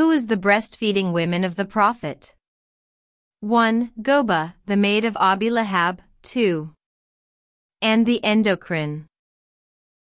Who is the breastfeeding women of the Prophet? 1. Goba, the maid of Abi Lahab, 2. And the endocrine.